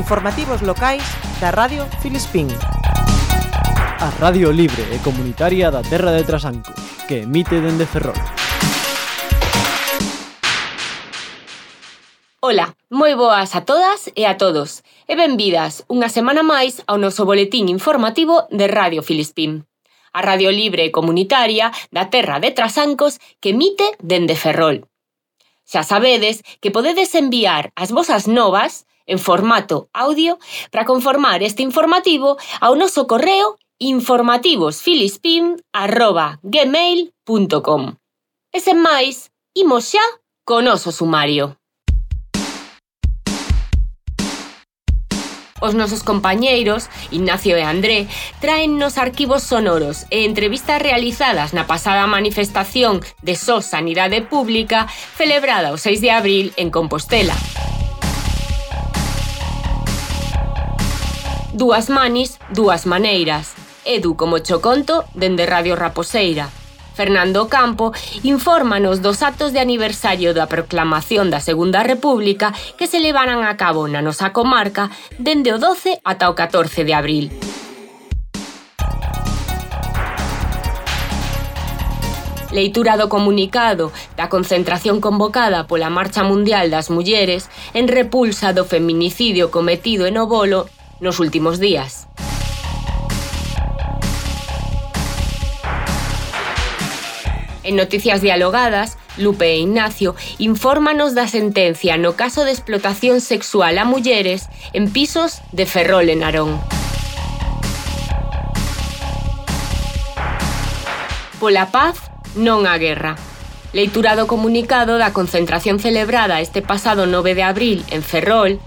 Informativos locais da Radio Filispín. A Radio Libre e Comunitaria da Terra de Trasanco, que emite dende Ferrol. Ola, moi boas a todas e a todos, e benvidas unha semana máis ao noso boletín informativo de Radio Filispín a radio libre e comunitaria da terra de Trasancos que emite dende Ferrol. Xa sabedes que podedes enviar as vosas novas en formato audio para conformar este informativo ao noso correo informativosfilispin.gmail.com E sen máis, imos xa con oso sumario. Os nosos compañeiros, Ignacio e André, traennos arquivos sonoros e entrevistas realizadas na pasada manifestación de SOS Sanidade Pública celebrada o 6 de abril en Compostela. Dúas manis, dúas maneiras. Edu como choconto dende Radio Raposeira. Fernando Campo infórmanos dos actos de aniversario da proclamación da Segunda República que se levaran a cabo na nosa comarca dende o 12 ata o 14 de abril. Leitura do comunicado da concentración convocada pola Marcha Mundial das Mulleres en repulsa do feminicidio cometido en Obolo nos últimos días. En Noticias Dialogadas, Lupe e Ignacio infórmanos da sentencia no caso de explotación sexual a mulleres en pisos de Ferrol en Arón. Pola paz, non a guerra. Leiturado comunicado da concentración celebrada este pasado 9 de abril en Ferrol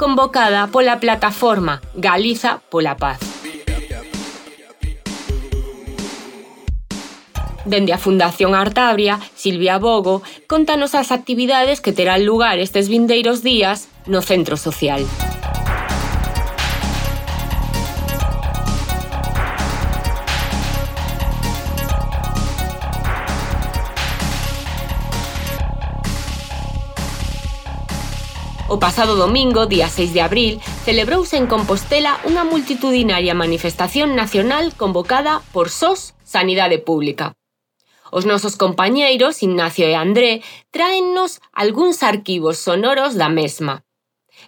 convocada pola plataforma Galiza pola Paz. Dende a Fundación Artabria, Silvia Bogo contanos as actividades que terán lugar estes vindeiros días no Centro Social. O pasado domingo, día 6 de abril, celebrouse en Compostela unha multitudinaria manifestación nacional convocada por SOS Sanidade Pública. Os nosos compañeiros, Ignacio e André, traennos algúns arquivos sonoros da mesma.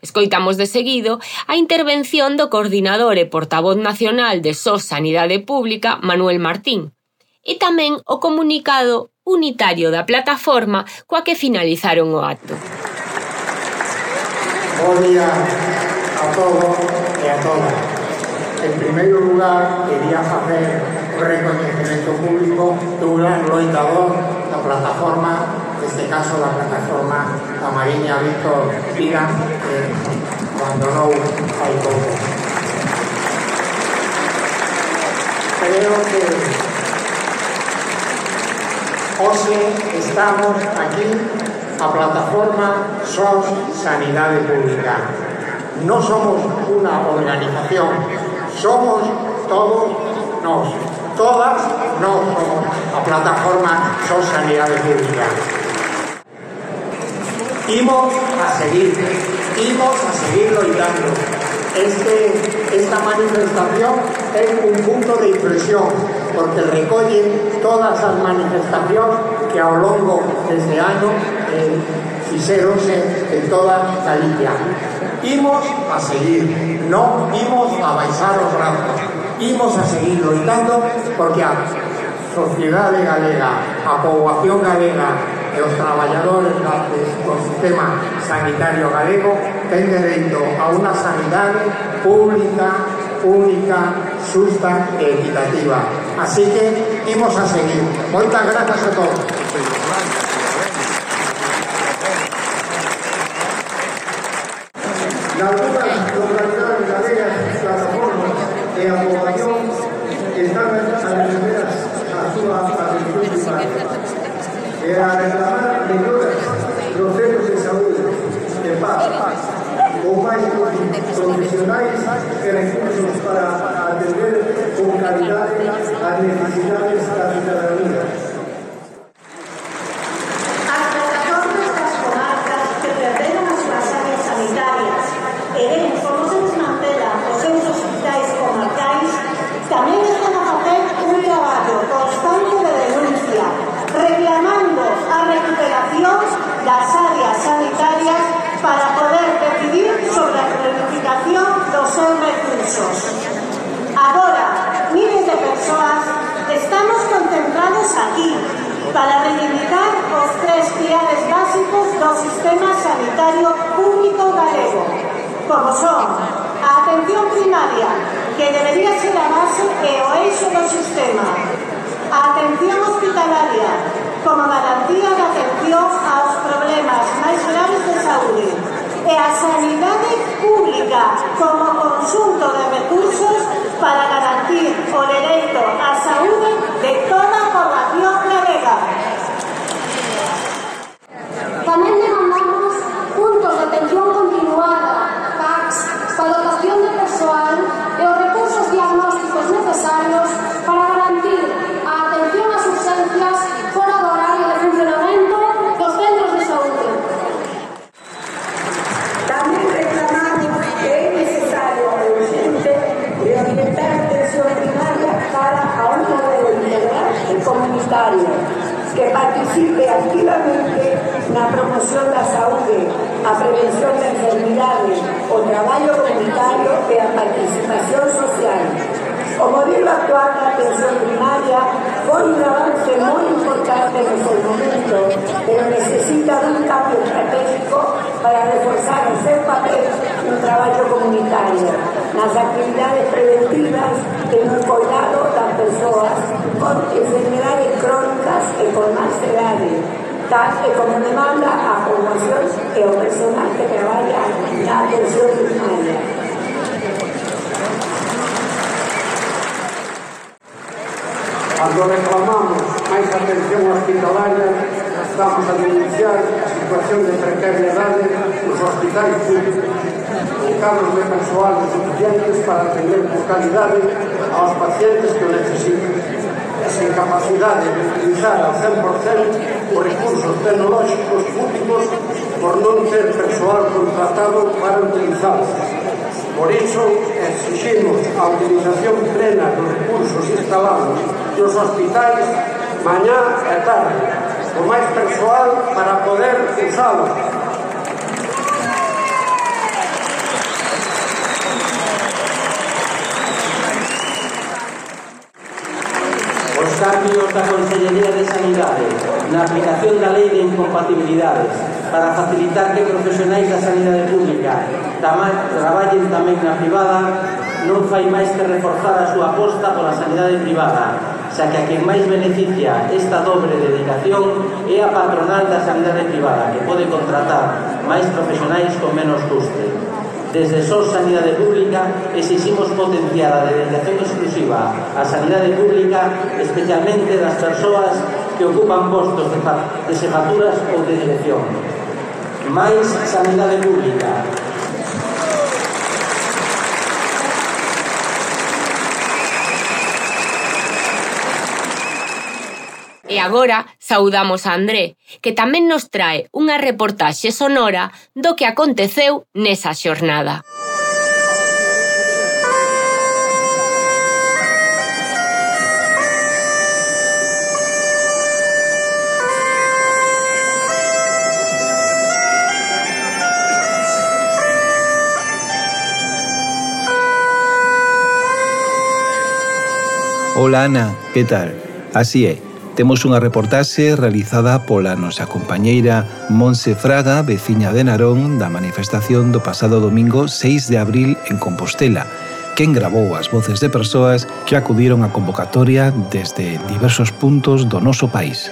Escoitamos de seguido a intervención do coordinador e portavoz nacional de SOS Sanidade Pública, Manuel Martín, e tamén o comunicado unitario da plataforma coa que finalizaron o acto. Buen día a todos y a todas. En primer lugar, quería hacer un reconocimiento público de un gran loitador, la plataforma, en este caso la plataforma Amarilla Víctor Viga, que abandonó al poco. Creo que hoy estamos aquí a plataforma SOS Sanidade Pública. No somos unha organización, somos todos nos, todas nos somos a plataforma SOS Sanidade Pública. Imos a seguir, imos a seguir loitando. Este, esta manifestación es un punto de inflexión porque recolle todas as manifestacións que ao longo deste ano eh, fixeronse en toda Galicia. Imos a seguir, non imos a baixar os brazos, imos a seguir loitando porque a sociedade galega, a poboación galega e os traballadores do sistema sanitario galego ten dereito a unha sanidade pública, única, justa e equitativa. Así que imos a seguir. Moitas grazas a todos. para reivindicar os tres piares básicos do sistema sanitario público galego, como son a atención primaria, que debería ser a base e o eixo do sistema, a atención hospitalaria, como garantía de atención aos problemas máis graves de saúde, e a sanidade pública como conjunto de recursos para garantir o dereito á saúde de toda a población 내가 맨날 na promoción da saúde, a prevención de enfermidades, o traballo comunitario e a participación social. O modelo actual da atención primaria foi un avance moi importante no seu momento, pero necesita dun cambio estratégico para reforzar o seu papel no traballo comunitario, nas actividades preventivas e no cuidado das persoas con enfermedades crónicas e con máis edade, tal que como demanda a poboación e o personal que traballa na atención primaria. Cando reclamamos máis atención hospitalaria, estamos a denunciar a situación de precariedade nos hospitais públicos con cargos de persoal suficientes para atender con calidade aos pacientes que o necesitan. Esa incapacidade utilizar ao 100% os recursos tecnolóxicos públicos por non ter persoal contratado para utilizar. Por iso, exigimos a utilización plena dos recursos instalados nos hospitais mañá e tarde, con máis persoal para poder usalos da Consellería de Sanidade na aplicación da Lei de Incompatibilidades para facilitar que profesionais da sanidade pública traballen tamén na privada non fai máis que reforzar a súa aposta pola sanidade privada xa que a quen máis beneficia esta dobre dedicación é a patronal da sanidade privada que pode contratar máis profesionais con menos custos. Desde Só Sanidade Pública exiximos potenciar a dedicación exclusiva á sanidade pública, especialmente das persoas que ocupan postos de, de xefaturas ou de dirección. Mais sanidade pública, E agora saudamos a André, que tamén nos trae unha reportaxe sonora do que aconteceu nesa xornada. Ola Ana, que tal? Así é, Temos unha reportaxe realizada pola nosa compañeira Monse Fraga, veciña de Narón, da manifestación do pasado domingo 6 de abril en Compostela, quen gravou as voces de persoas que acudiron á convocatoria desde diversos puntos do noso país.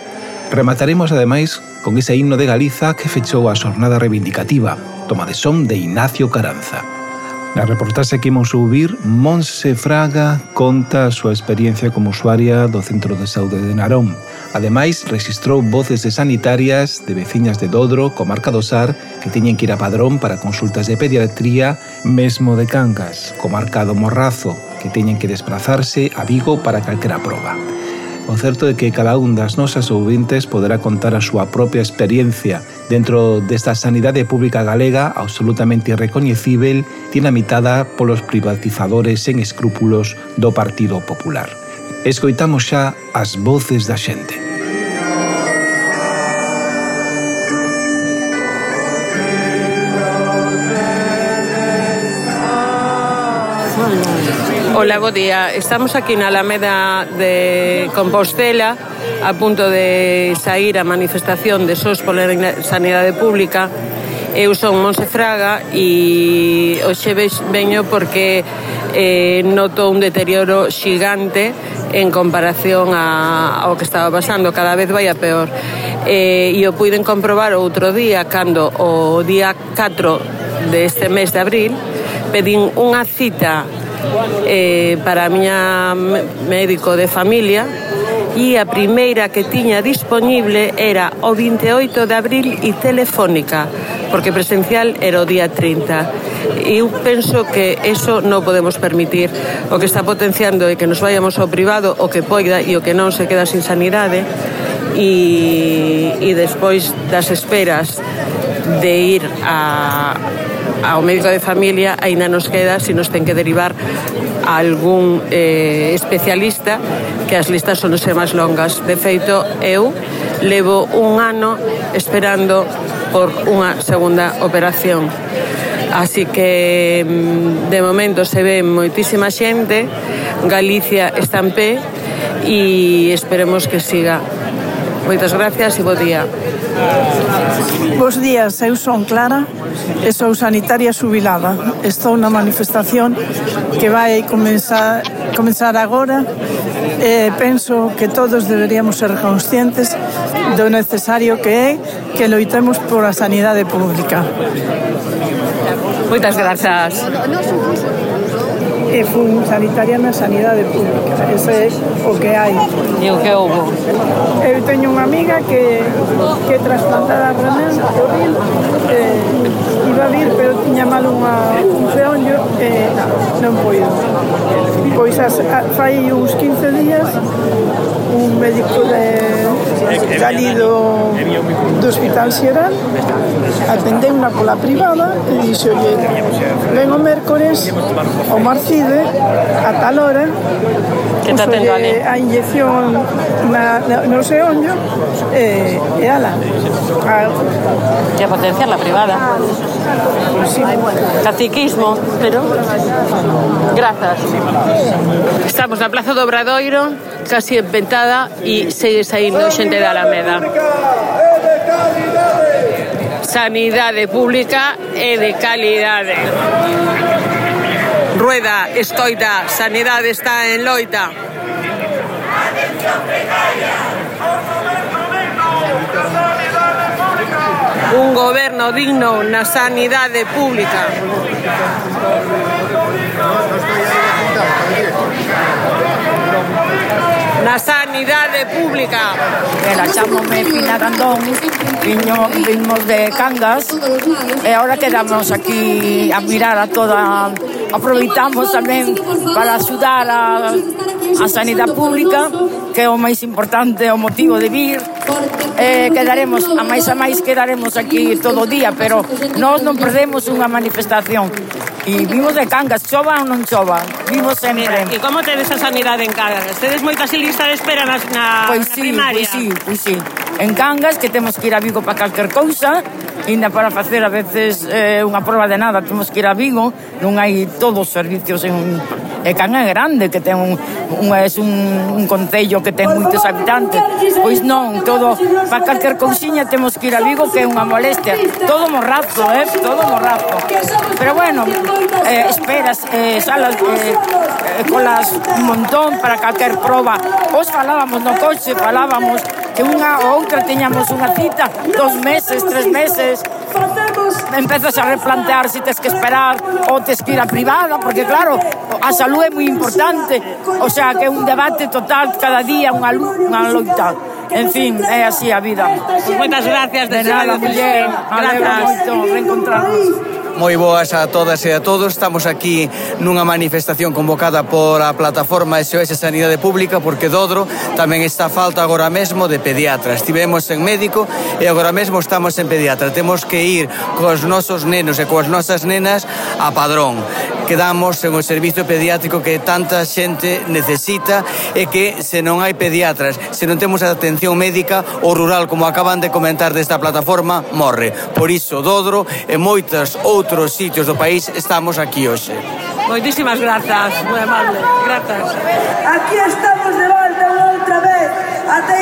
Remataremos, ademais, con ese himno de Galiza que fechou a xornada reivindicativa, toma de son de Ignacio Caranza. Na reportaxe que imos ouvir, Monse Fraga conta a súa experiencia como usuaria do Centro de Saúde de Narón. Ademais, registrou voces de sanitarias de veciñas de Dodro, comarca do Sar, que tiñen que ir a Padrón para consultas de pediatría, mesmo de Cangas, comarca do Morrazo, que teñen que desplazarse a Vigo para calquera proba. O certo é que cada un das nosas ouvintes poderá contar a súa propia experiencia dentro desta sanidade pública galega absolutamente recoñecível dinamitada polos privatizadores sen escrúpulos do Partido Popular. Escoitamos xa as voces da xente. Ola, bo día. Estamos aquí na Alameda de Compostela a punto de sair a manifestación de SOS pola Sanidade Pública. Eu son Monse Fraga e hoxe veño porque eh, noto un deterioro xigante en comparación a, ao que estaba pasando, cada vez vai a peor. Eh, e o puiden comprobar outro día, cando o día 4 deste mes de abril, pedín unha cita eh, para a miña médico de familia e a primeira que tiña disponible era o 28 de abril e telefónica, porque presencial era o día 30. E eu penso que eso non podemos permitir. O que está potenciando é que nos vayamos ao privado o que poida e o que non se queda sin sanidade e, e despois das esperas de ir a, ao médico de familia aínda nos queda se nos ten que derivar a algún eh, especialista que as listas son ser máis longas. De feito, eu levo un ano esperando por unha segunda operación. Así que mm, de momento se ve moitísima xente, Galicia está en pé e esperemos que siga Moitas gracias e bo día. Bos días, eu son Clara e sou sanitaria subilada. Estou na manifestación que vai comenzar, comenzar agora e penso que todos deberíamos ser conscientes do necesario que é que loitemos por a sanidade pública. Moitas grazas e fun sanitaria na sanidade pública. Ese é o que hai. E o que houve? Eu teño unha amiga que, que trasplantada a Ramén, o Ril, eh, iba a vir, pero tiña mal unha, un feonllo e eh, non poido. Pois as, a, fai uns 15 días un médico de salido do hospital Sierra atendeu unha pola privada e dixo ven o mércores o Marci decide a tal hora que está tendo ali a inyección na, na, no seu ollo e, e ala. A, que a la privada. Ah, sí. caciquismo pero grazas estamos na plaza do Obradoiro casi empentada e segue saindo xente da Alameda. Sanidade pública e de calidade. Rueda, estoida, sanidade está en loita. Un goberno digno na sanidade pública. Na sanidade pública. Ela chamome Pina Gandón, viño, vimos de Cangas, e agora quedamos aquí a mirar a toda aproveitamos tamén para axudar a, a sanidade pública, que é o máis importante, o motivo de vir. Eh, quedaremos, a máis a máis quedaremos aquí todo o día, pero nós non perdemos unha manifestación. E vimos de Cangas, chova ou non chova, vimos sempre. E como tedes a sanidade en Cangas? Tedes moitas listas de espera na, na, pois na sí, pois primaria? Pois sí, pois sí. En Cangas, que temos que ir a Vigo para calquer cousa, Ainda para facer a veces eh, unha prova de nada temos que ir a Vigo, non hai todos os servicios en un... E Can é grande, que ten un, un, es un, un concello que ten moitos habitantes. Pois non, todo, para calquer cousiña temos que ir a Vigo, que é unha molestia. Todo morrazo, eh? Todo morrazo. Pero bueno, eh, esperas, eh, salas, eh, eh, colas un montón para calquer prova. Os falábamos no coche, falábamos que unha ou outra tiñamos unha cita dos meses, tres meses empezas a replantear se si tens que esperar ou tens que ir a privada porque claro, a salud é moi importante o sea que é un debate total cada día unha, unha loita En fin, é así a vida. Moitas gracias, de, de nada, muller. Gracias. Moito reencontrarnos moi boas a todas e a todos. Estamos aquí nunha manifestación convocada por a plataforma SOS Sanidade Pública porque Dodro tamén está falta agora mesmo de pediatras. Estivemos en médico e agora mesmo estamos en pediatra. Temos que ir cos nosos nenos e coas nosas nenas a Padrón quedamos en o servizo pediátrico que tanta xente necesita e que se non hai pediatras, se non temos atención médica, o rural, como acaban de comentar desta plataforma, morre. Por iso, Dodro e moitos outros sitios do país estamos aquí hoxe. Moitísimas grazas, moi amable. Grazas. Aquí estamos de volta outra vez. Até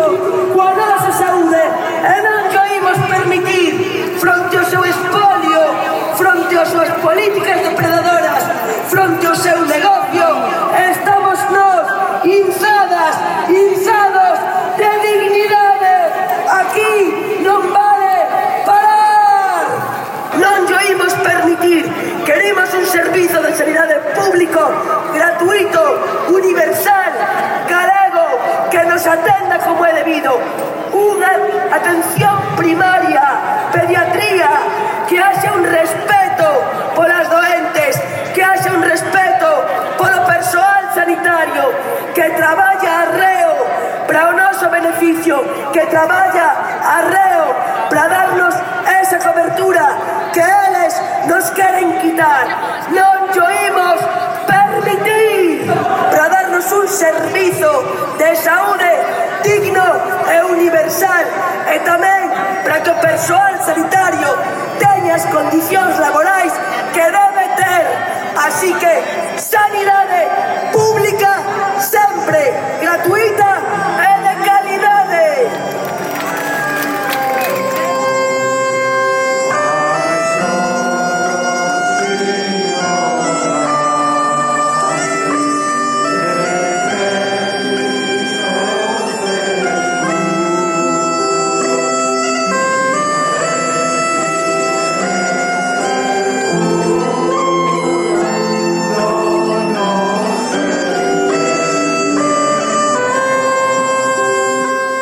futuro coa nosa saúde e non caímos permitir fronte ao seu espolio fronte ás súas políticas depredadoras fronte ao seu negocio. Estamos nós inzadas, inzados de dignidade. Aquí non vale parar. Non caímos permitir. Queremos un servizo de sanidade público gratuito, universal nos atenda como é debido. Unha atención primaria, pediatría, que haxe un respeto polas doentes, que haxe un respeto polo persoal sanitario, que traballa arreo para o noso beneficio, que traballa arreo para darnos esa cobertura que eles nos queren quitar. Non darnos un servizo de saúde digno e universal e tamén para que o persoal sanitario teña as condicións laborais que debe ter. Así que sanidade pública sempre gratuita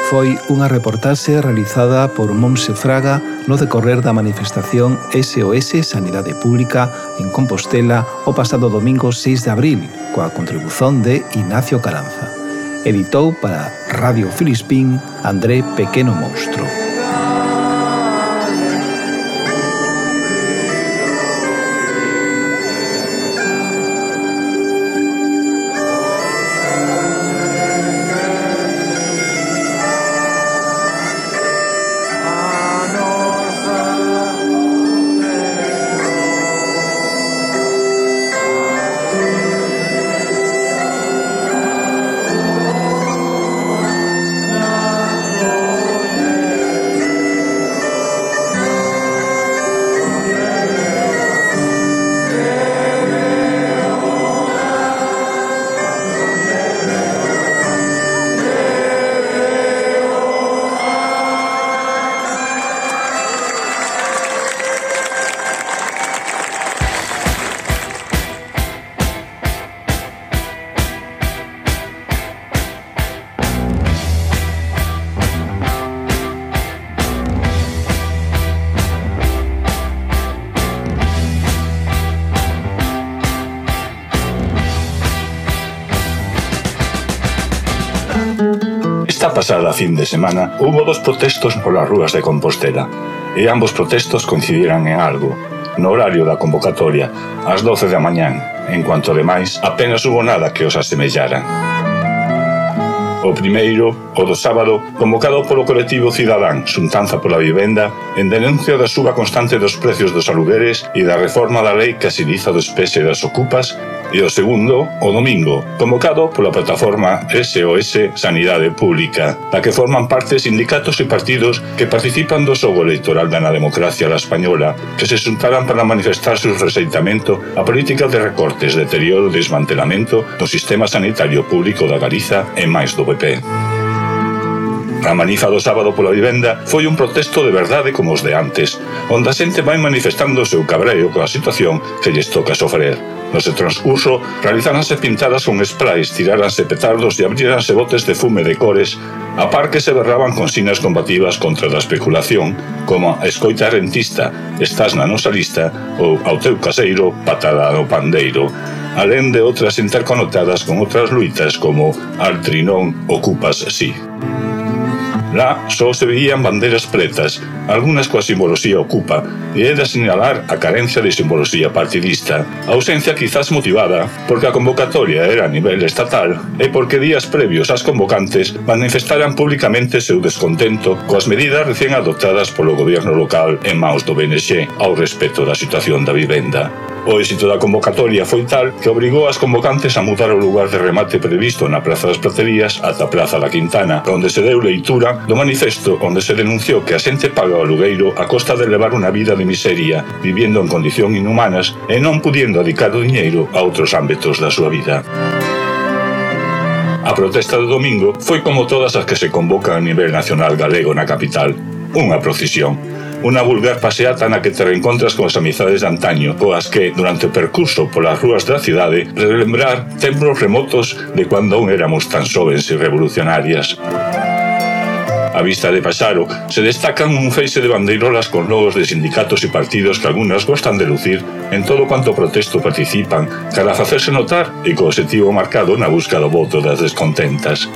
foi unha reportaxe realizada por Monse Fraga no decorrer da manifestación SOS Sanidade Pública en Compostela o pasado domingo 6 de abril, coa contribución de Ignacio Caranza. Editou para Radio Filispín André Pequeno Monstro. Esta pasada fin de semana hubo dos protestos polas rúas de Compostela e ambos protestos coincidiran en algo, no horario da convocatoria, ás 12 da mañán, en cuanto ademais apenas hubo nada que os asemellara. O primeiro, o do sábado, convocado polo colectivo Cidadán Xuntanza pola Vivenda en denuncia da suba constante dos precios dos alugueres e da reforma da lei que asiliza do espese das ocupas e o segundo o domingo, convocado pola plataforma SOS Sanidade Pública, da que forman parte sindicatos e partidos que participan do xogo electoral da na democracia la española, que se xuntarán para manifestar seu reseitamento a política de recortes, deterioro e desmantelamento do sistema sanitario público da Galiza e máis do PP. A manifa do sábado pola vivenda foi un protesto de verdade como os de antes, onde a xente vai manifestando o seu cabreo coa situación que lles toca sofrer. No seu transcurso, realizáranse pintadas con sprays, tiráranse petardos e abríranse botes de fume de cores, a par que se berraban consignas combativas contra a especulación, como escoita rentista, estás na nosa lista, ou ao teu caseiro, patada no pandeiro, alén de outras interconectadas con outras luitas como Altrinón, ocupas si. Sí. Lá só se veían banderas pretas, algunhas coa simboloxía ocupa, e é de señalar a carencia de simboloxía partidista. A ausencia quizás motivada porque a convocatoria era a nivel estatal e porque días previos ás convocantes manifestaran públicamente seu descontento coas medidas recén adoptadas polo goberno local en maus do BNG ao respecto da situación da vivenda. O éxito da convocatoria foi tal que obrigou as convocantes a mudar o lugar de remate previsto na Praza das Platerías ata a Praza da Quintana, onde se deu leitura do manifesto onde se denunciou que a xente paga o alugueiro a costa de levar unha vida de miseria, viviendo en condición inhumanas e non pudiendo dedicar o diñeiro a outros ámbitos da súa vida. A protesta do domingo foi como todas as que se convocan a nivel nacional galego na capital, unha procesión Unha vulgar paseata na que te reencontras con as amizades de antaño, coas que, durante o percurso polas rúas da cidade, relembrar tempos remotos de cando aún éramos tan xovens e revolucionarias. A vista de Pasaro se destacan un feixe de bandeirolas con logos de sindicatos e partidos que algunhas gostan de lucir en todo cuanto protesto participan, cara a facerse notar e co objetivo marcado na busca do voto das descontentas.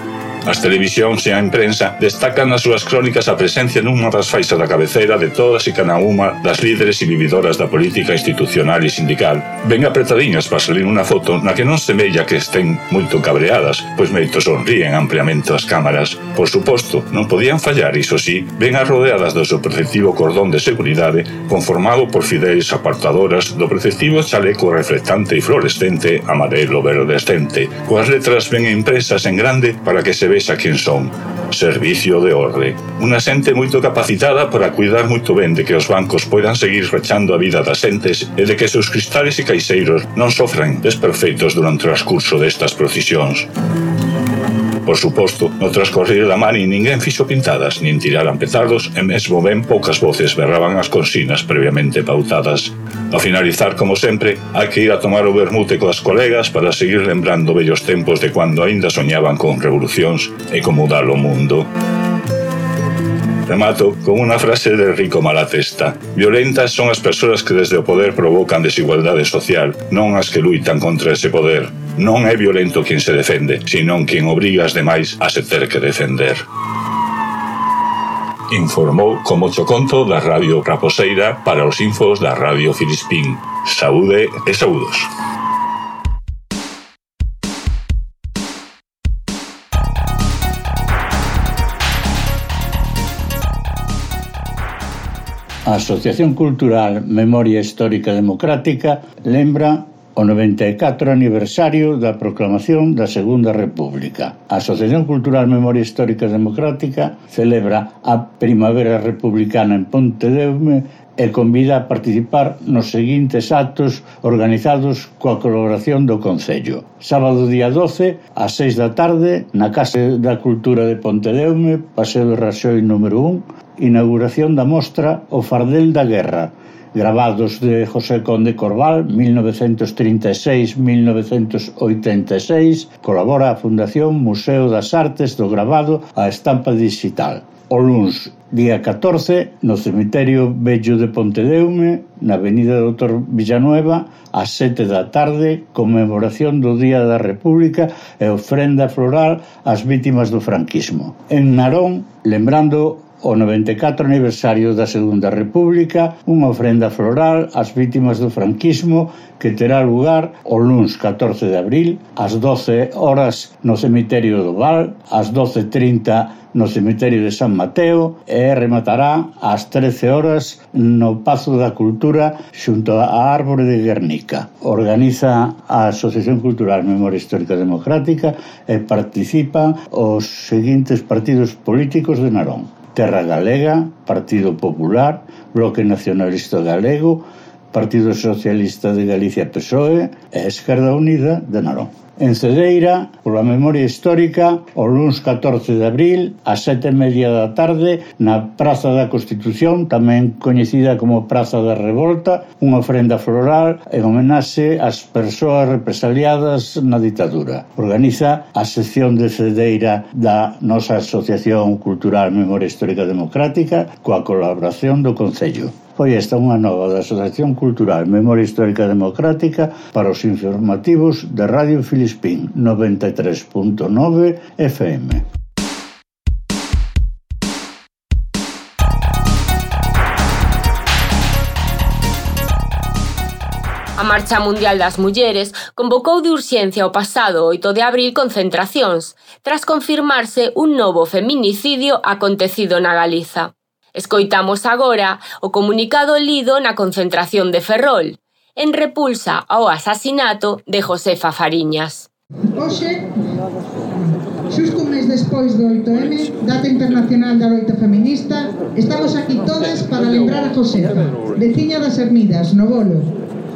As televisións e a imprensa destacan nas súas crónicas a presencia nunha das faixas da cabeceira de todas e cada unha das líderes e vividoras da política institucional e sindical. Ben apretadiñas para salir unha foto na que non semella que estén moito cabreadas, pois meito sonríen ampliamente as cámaras. Por suposto, non podían fallar, iso sí, ben arrodeadas do seu preceptivo cordón de seguridade conformado por fideis apartadoras do preceptivo chaleco reflectante e fluorescente amarelo verdescente, coas letras ben impresas en grande para que se vexa quen son. Servicio de orde. Unha xente moito capacitada para cuidar moito ben de que os bancos poidan seguir rechando a vida das xentes e de que seus cristales e caixeiros non sofran desperfeitos durante o transcurso destas procisións por suposto, no transcorrer da mani ninguén fixo pintadas, nin tiraran petardos e mesmo ben poucas voces berraban as consinas previamente pautadas. Ao finalizar, como sempre, hai que ir a tomar o vermute coas colegas para seguir lembrando vellos tempos de cando aínda soñaban con revolucións e con mudar o mundo. Remato con unha frase de Rico Malatesta. Violentas son as persoas que desde o poder provocan desigualdade social, non as que luitan contra ese poder. Non é violento quen se defende, senón quen obriga as demais a se ter que defender informou como choconto da Radio Raposeira para os infos da Radio Filispín. Saúde e saúdos. A Asociación Cultural Memoria Histórica Democrática lembra o 94 aniversario da proclamación da Segunda República. A Asociación Cultural Memoria Histórica Democrática celebra a Primavera Republicana en Pontedeume e convida a participar nos seguintes actos organizados coa colaboración do Concello. Sábado día 12, ás 6 da tarde, na Casa da Cultura de Pontedeume, Paseo de Raxoi número 1, inauguración da mostra O Fardel da Guerra, grabados de José Conde Corval 1936-1986 colabora a Fundación Museo das Artes do Grabado a estampa digital. O luns día 14 no cemiterio Bello de Pontedeume na avenida Doutor Villanueva ás 7 da tarde conmemoración do Día da República e ofrenda floral ás vítimas do franquismo. En Narón lembrando o 94 aniversario da Segunda República, unha ofrenda floral ás vítimas do franquismo que terá lugar o luns 14 de abril ás 12 horas no cemiterio do Val, ás 12.30 no cemiterio de San Mateo e rematará ás 13 horas no Pazo da Cultura xunto á Árbore de Guernica. Organiza a Asociación Cultural Memoria Histórica Democrática e participan os seguintes partidos políticos de Narón. Terra Galega, Partido Popular, Bloque Nacionalista Galego, Partido Socialista de Galicia PSOE e Esquerda Unida de Narón en Cedeira, pola memoria histórica, o luns 14 de abril, ás sete e media da tarde, na Praza da Constitución, tamén coñecida como Praza da Revolta, unha ofrenda floral en homenaxe ás persoas represaliadas na ditadura. Organiza a sección de Cedeira da nosa Asociación Cultural Memoria Histórica Democrática coa colaboración do Concello foi esta unha nova da Asociación Cultural Memoria Histórica Democrática para os informativos de Radio Filispín 93.9 FM. A Marcha Mundial das Mulleres convocou de urxencia o pasado 8 de abril concentracións, tras confirmarse un novo feminicidio acontecido na Galiza. Escoitamos agora o comunicado lido na concentración de Ferrol, en repulsa ao asasinato de Josefa Fariñas. Oxe, xusto un mes despois do 8M, data internacional da loita feminista, estamos aquí todas para lembrar a Josefa, veciña das Ermidas, no Bolo,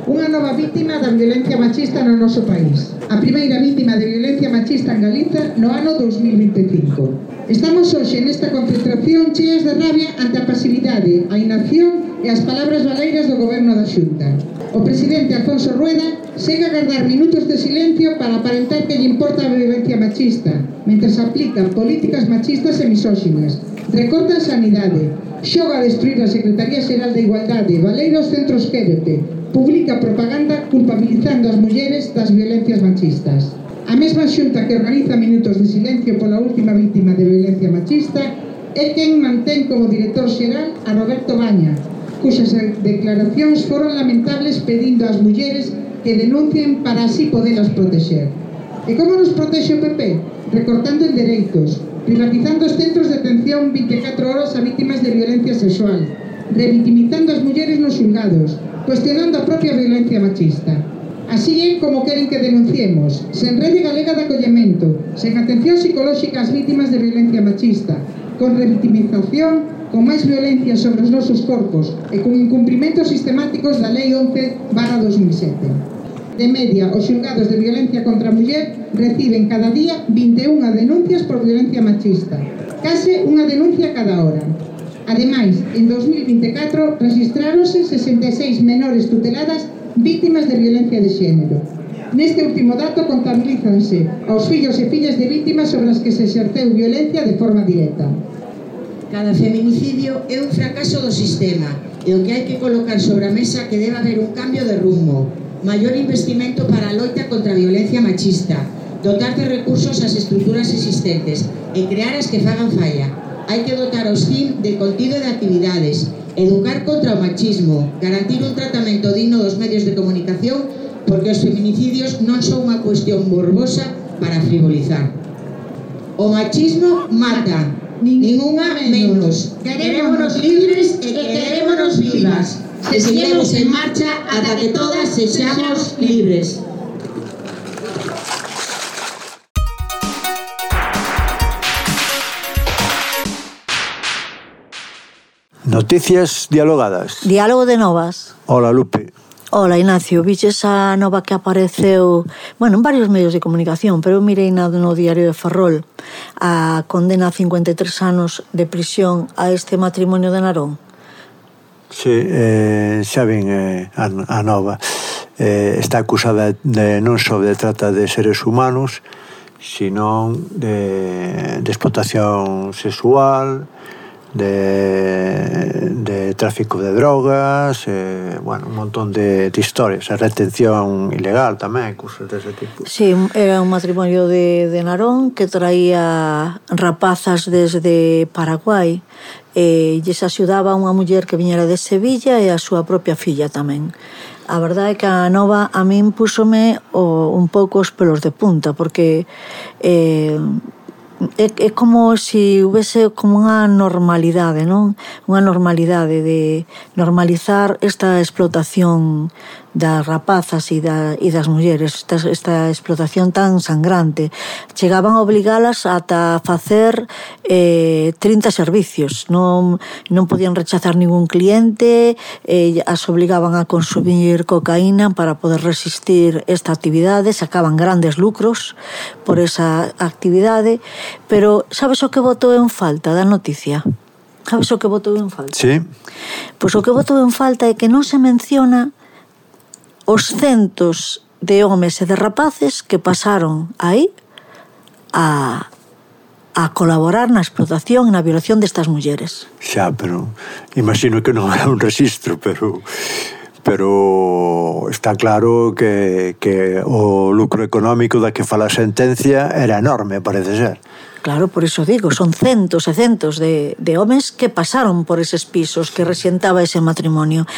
unha nova víctima da violencia machista no noso país. A primeira víctima de violencia machista en Galiza no ano 2025. Estamos hoxe nesta concentración cheas de rabia ante a pasividade, a inacción e as palabras valeiras do goberno da Xunta. O presidente Alfonso Rueda segue a guardar minutos de silencio para aparentar que lle importa a violencia machista, mentre se aplican políticas machistas e misóxinas. Recorta a sanidade, xoga a destruir a Secretaría Xeral de Igualdade, valeira os centros Quérete, publica propaganda culpabilizando as mulleres das violencias machistas. A mesma xunta que organiza minutos de silencio pola última víctima de violencia machista é quen mantén como director xeral a Roberto Baña, cuxas declaracións foron lamentables pedindo ás mulleres que denuncien para así poderlas protexer. E como nos protexe o PP? Recortando en dereitos, privatizando os centros de atención 24 horas a vítimas de violencia sexual, revitimizando as mulleres nos xulgados, cuestionando a propia violencia machista. Así é como queren que denunciemos, sen rede galega de acollemento, sen atención psicolóxica ás vítimas de violencia machista, con revictimización, con máis violencia sobre os nosos corpos e con incumprimentos sistemáticos da Lei 11 barra 2007. De media, os xulgados de violencia contra a muller reciben cada día 21 denuncias por violencia machista, case unha denuncia cada hora. Ademais, en 2024 registráronse 66 menores tuteladas víctimas de violencia de xénero. Neste último dato contabilízanse aos fillos e fillas de víctimas sobre as que se exerceu violencia de forma directa. Cada feminicidio é un fracaso do sistema e o que hai que colocar sobre a mesa que debe haber un cambio de rumbo, maior investimento para a loita contra a violencia machista, dotar de recursos ás estruturas existentes e crear as que fagan falla, hai que dotar os CIM de contido de actividades, educar contra o machismo, garantir un tratamento digno dos medios de comunicación, porque os feminicidios non son unha cuestión morbosa para frivolizar. O machismo mata, ninguna menos. Querémonos libres e querémonos vivas. E seguiremos en marcha ata que todas sexamos libres. Noticias dialogadas. Diálogo de novas. Hola, Lupe. Hola, Ignacio, viche esa nova que apareceu bueno, en varios medios de comunicación, pero eu mirei na no diario de Ferrol a condena a 53 anos de prisión a este matrimonio de Narón. Sí, eh, xa vin eh, a, a nova. Eh, está acusada de, non só de trata de seres humanos, sino de, de explotación sexual, de, de tráfico de drogas, eh, bueno, un montón de, de historias, a retención ilegal tamén, cosas dese tipo. Sí, era un matrimonio de, de Narón que traía rapazas desde Paraguai e lles axudaba unha muller que viñera de Sevilla e a súa propia filla tamén. A verdade é que a nova a min púsome o, un pouco os pelos de punta, porque eh, é, é como se houvese como unha normalidade, non? Unha normalidade de normalizar esta explotación das rapazas e, da, e das mulleres, esta, esta explotación tan sangrante. Chegaban a obligalas ata facer eh, 30 servicios, non, non podían rechazar ningún cliente, eh, as obligaban a consumir cocaína para poder resistir esta actividade, sacaban grandes lucros por esa actividade, pero sabes o que votou en falta da noticia? Sabes o que votou en falta? Sí. Pois o que votou en falta é que non se menciona os centos de homes e de rapaces que pasaron aí a, a colaborar na explotación e na violación destas mulleres. Xa, pero imagino que non era un registro, pero pero está claro que, que o lucro económico da que fala a sentencia era enorme, parece ser. Claro, por iso digo, son centos e centos de, de homes que pasaron por eses pisos que resientaba ese matrimonio.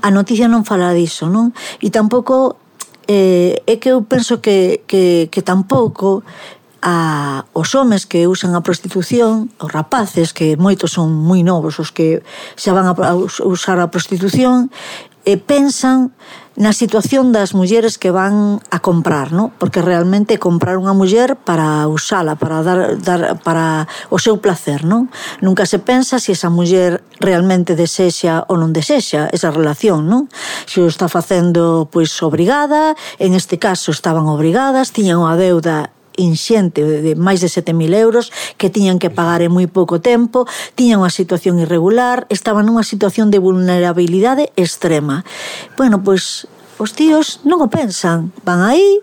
A noticia non fala diso, non? E tampouco eh, é que eu penso que, que, que tampouco a, os homes que usan a prostitución, os rapaces, que moitos son moi novos os que xa van a usar a prostitución, e pensan na situación das mulleres que van a comprar, no? porque realmente comprar unha muller para usala, para dar, dar para o seu placer. Non? Nunca se pensa se si esa muller realmente desexa ou non desexa esa relación. Non? Se o está facendo pois obrigada, en este caso estaban obrigadas, tiñan unha deuda inxente de máis de 7.000 euros que tiñan que pagar en moi pouco tempo, tiñan unha situación irregular, estaban nunha situación de vulnerabilidade extrema. Bueno, pois os tíos non o pensan, van aí,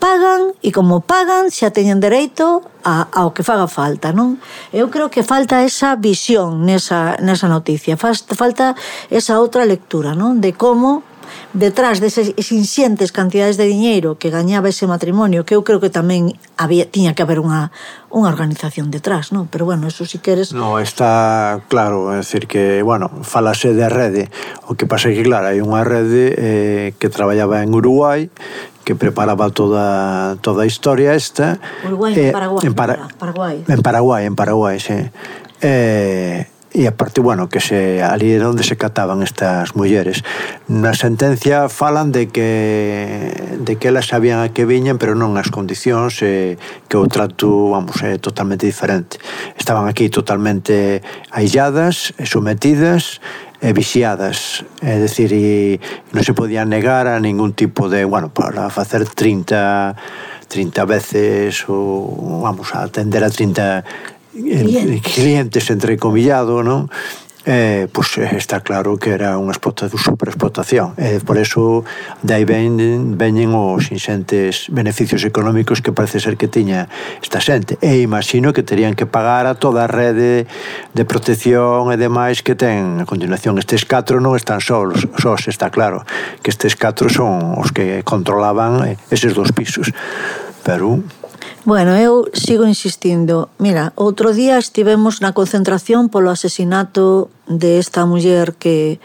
pagan e como pagan xa teñen dereito a, ao que faga falta, non? Eu creo que falta esa visión nesa, nesa noticia, falta esa outra lectura, non? De como detrás desas inxentes cantidades de diñeiro que gañaba ese matrimonio, que eu creo que tamén había, tiña que haber unha, unha organización detrás, non? Pero bueno, eso si queres... No, está claro, é decir que, bueno, falase de rede, o que pasa é que, claro, hai unha rede eh, que traballaba en Uruguai, que preparaba toda toda a historia esta. Uruguai, eh, en Paraguai. En, para, Paraguai. en Paraguai, en Paraguai, sí. Eh, E aparte, bueno, que se ali era onde se cataban estas mulleres. Na sentencia falan de que de que elas sabían a que viñan, pero non as condicións e que o trato, vamos, é totalmente diferente. Estaban aquí totalmente ailladas, sometidas, e vixiadas, é dicir, e non se podían negar a ningún tipo de, bueno, para facer 30 30 veces ou vamos a atender a 30 clientes, clientes. Entrecomillado, non? Eh, pois está claro que era unha superexplotación. Eh, por eso de aí ven, veñen os inxentes beneficios económicos que parece ser que tiña esta xente. E imagino que terían que pagar a toda a rede de protección e demais que ten. A continuación estes catro non están solos, sós está claro que estes catro son os que controlaban eh, eses dos pisos. Pero Bueno, eu sigo insistindo. Mira, outro día estivemos na concentración polo asesinato de esta muller que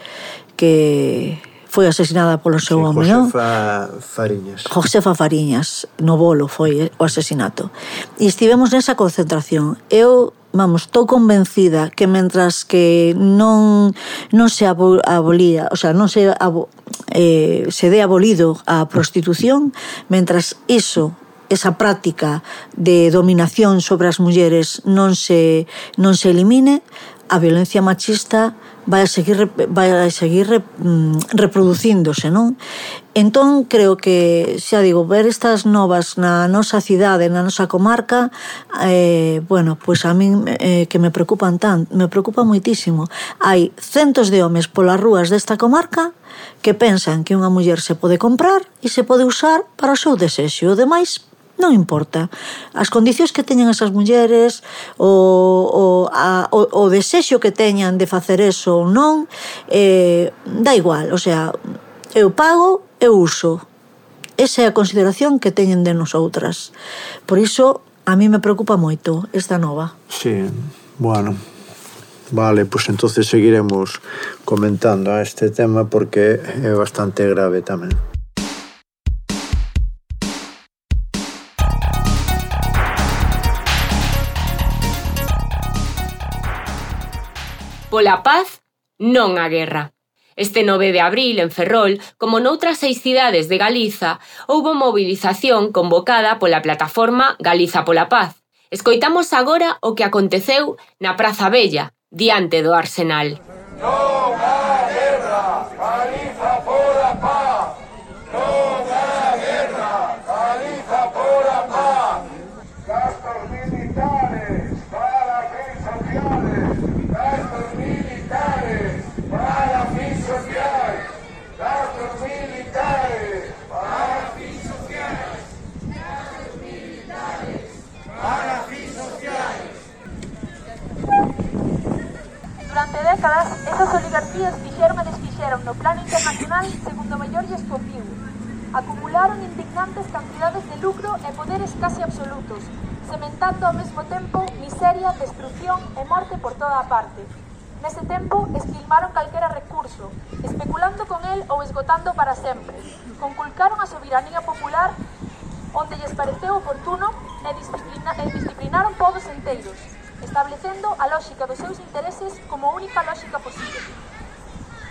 que foi asesinada polo seu sí, home, non? Josefa Fariñas. Josefa Fariñas, no bolo foi eh, o asesinato. E estivemos nesa concentración. Eu vamos, estou convencida que mentras que non non se abolía, o sea, non se abo, eh, se dé abolido a prostitución, mentras iso esa práctica de dominación sobre as mulleres non se, non se elimine, a violencia machista vai a seguir vai a seguir mm, reproducíndose, non? Entón, creo que, xa digo, ver estas novas na nosa cidade, na nosa comarca, eh, bueno, pois a min eh, que me preocupan tan, me preocupa moitísimo. Hai centos de homes polas rúas desta comarca que pensan que unha muller se pode comprar e se pode usar para o seu desexo, o demais non importa. As condicións que teñen esas mulleres, o, o, a, o, o desexo que teñan de facer eso ou non, eh, da igual, o sea, eu pago, eu uso. Esa é a consideración que teñen de nosotras. Por iso, a mí me preocupa moito esta nova. Sí, bueno, Vale, pois pues entonces seguiremos comentando a este tema porque é bastante grave tamén. Pola paz, non a guerra. Este 9 de abril, en Ferrol, como noutras seis cidades de Galiza, houbo mobilización convocada pola plataforma Galiza pola Paz. Escoitamos agora o que aconteceu na Praza Bella, diante do Arsenal. No, no. policías fixeron e desfixeron no plano internacional segundo mellor lles conviu. Acumularon indignantes cantidades de lucro e poderes casi absolutos, sementando ao mesmo tempo miseria, destrucción e morte por toda a parte. Nese tempo esquilmaron calquera recurso, especulando con el ou esgotando para sempre. Conculcaron a soberanía popular onde lles pareceu oportuno e, disciplina, e disciplinaron povos enteiros, establecendo a lógica dos seus intereses como única lógica posible.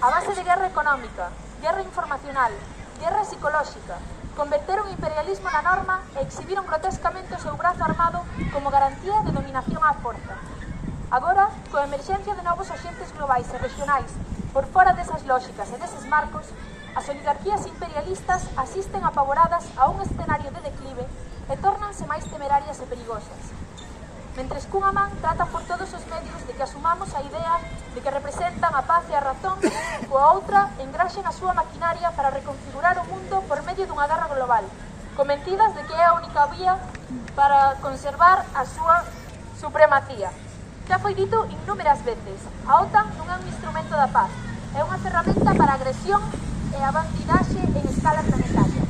A base de guerra económica, guerra informacional, guerra psicolóxica, converteron o imperialismo na norma e exhibiron grotescamente o seu brazo armado como garantía de dominación á forza. Agora, coa emerxencia de novos axentes globais e regionais por fora desas lóxicas e deses marcos, as oligarquías imperialistas asisten apavoradas a un escenario de declive e tornanse máis temerarias e perigosas. Mentres cunha man tratan por todos os medios de que asumamos a idea de que representan a paz e a razón, coa outra engraxen a súa maquinaria para reconfigurar o mundo por medio dunha guerra global, convencidas de que é a única vía para conservar a súa supremacía. Xa foi dito innúmeras veces, a OTAN non é un instrumento da paz, é unha ferramenta para agresión e a bandidaxe en escala planetaria.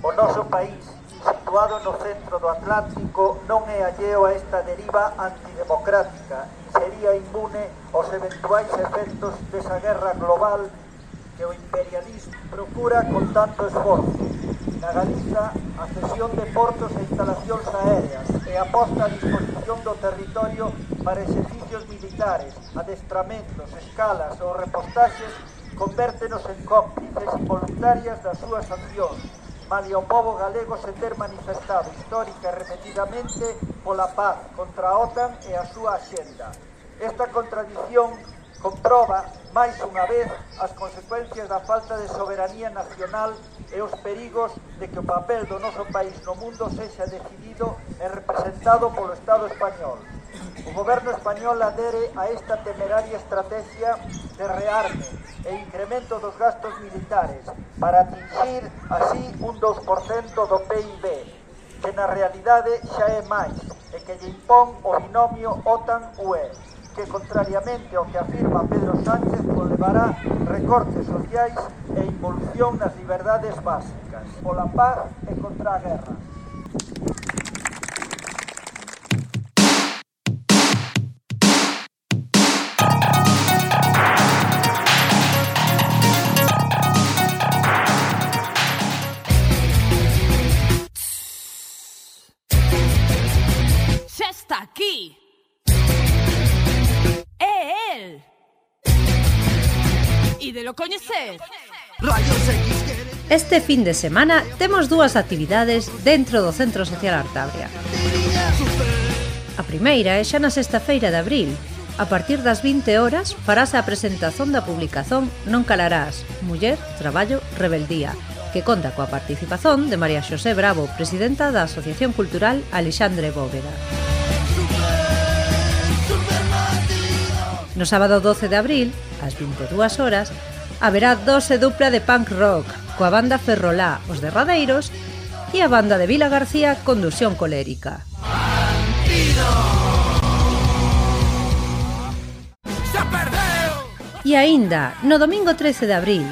O noso país situado no centro do Atlántico, non é alleo a esta deriva antidemocrática e sería inmune aos eventuais efectos desa guerra global que o imperialismo procura con tanto esforzo. Na Galiza, a cesión de portos e instalacións aéreas e a posta a disposición do territorio para exercicios militares, adestramentos, escalas ou repostaxes convértenos en cómplices involuntarias das súas accións Mali o povo galego se ter manifestado histórica e repetidamente pola paz contra a OTAN e a súa axenda. Esta contradición comproba máis unha vez as consecuencias da falta de soberanía nacional e os perigos de que o papel do noso país no mundo sexa decidido e representado polo Estado español. O goberno español adere a esta temeraria estrategia de rearme e incremento dos gastos militares para atingir así un 2% do PIB, que na realidade xa é máis e que lle impón o binomio OTAN-UE que, contrariamente ao que afirma Pedro Sánchez, conlevará recortes sociais e involución nas liberdades básicas, pola paz e contra a guerra. coñecer. Este fin de semana temos dúas actividades dentro do Centro Social Artabria. A primeira é xa na sexta feira de abril. A partir das 20 horas farase a presentación da publicación Non calarás, Muller, Traballo, Rebeldía, que conta coa participación de María Xosé Bravo, presidenta da Asociación Cultural Alexandre Bóveda. No sábado 12 de abril, ás 22 horas, haberá dose dupla de punk rock coa banda Ferrolá, os de Radeiros, e a banda de Vila García, Condusión Colérica. E aínda, no domingo 13 de abril,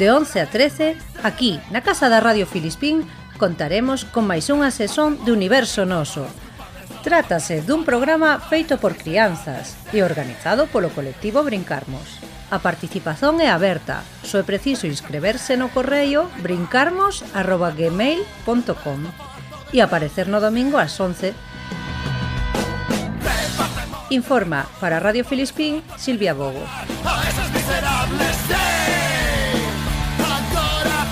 de 11 a 13, aquí, na Casa da Radio Filispín, contaremos con máis unha sesión de Universo Noso. Trátase dun programa feito por crianzas e organizado polo colectivo Brincarmos. A participación é aberta, só é preciso inscreverse no correo brincarmos.gmail.com e aparecer no domingo ás 11. Informa para Radio Filispín, Silvia Bogo. A esos miserables, sí. Agora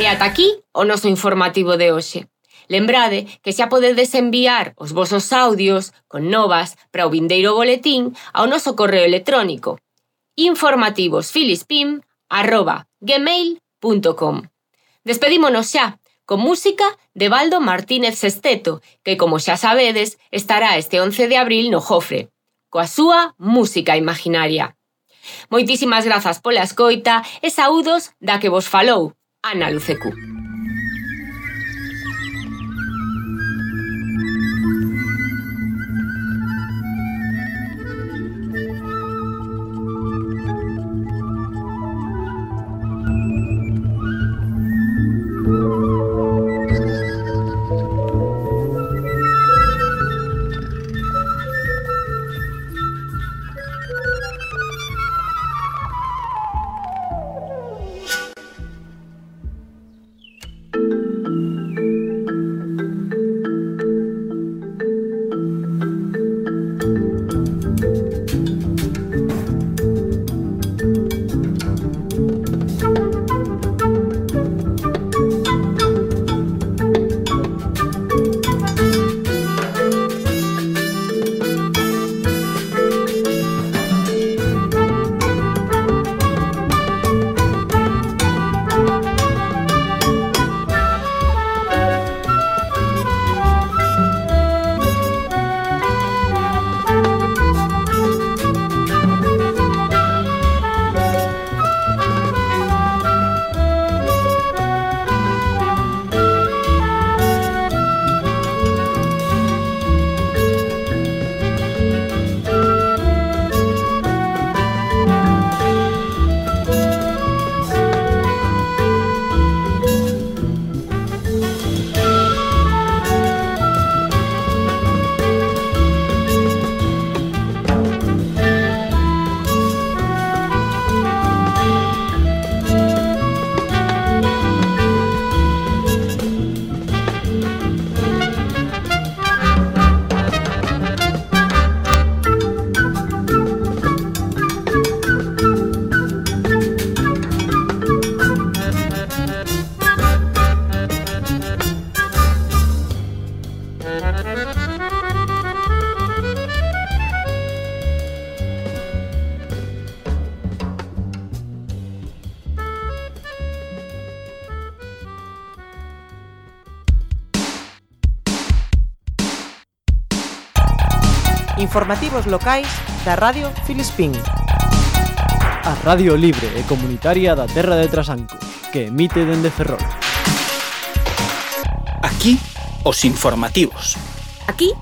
E ata aquí o noso informativo de hoxe. Lembrade que xa podedes enviar os vosos audios con novas para o vindeiro boletín ao noso correo electrónico informativosfilispim.gmail.com Despedímonos xa con música de Baldo Martínez Sesteto, que, como xa sabedes, estará este 11 de abril no Jofre, coa súa música imaginaria. Moitísimas grazas pola escoita e saúdos da que vos falou, Ana Lucecu. informativos locais da Radio Filispín. A Radio Libre e Comunitaria da Terra de Trasanco, que emite dende Ferrol. Aquí, os informativos. Aquí,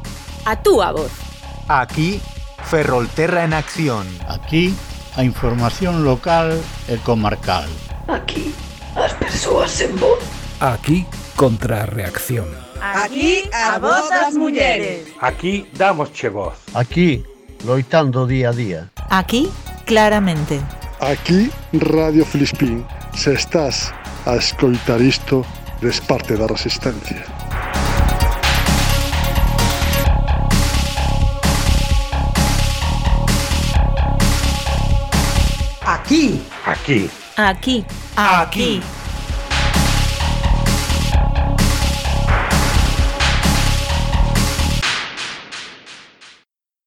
a túa voz. Aquí, Ferrolterra en acción. Aquí, a información local e comarcal. Aquí, as persoas en voz. Aquí, contra a reacción. Aquí a voz das mulleres. Aquí damosche voz. Aquí loitando día a día. Aquí claramente. Aquí Radio Filispín. Se estás a escoitar isto, des parte da resistencia. Aquí. Aquí. Aquí. Aquí. Aquí.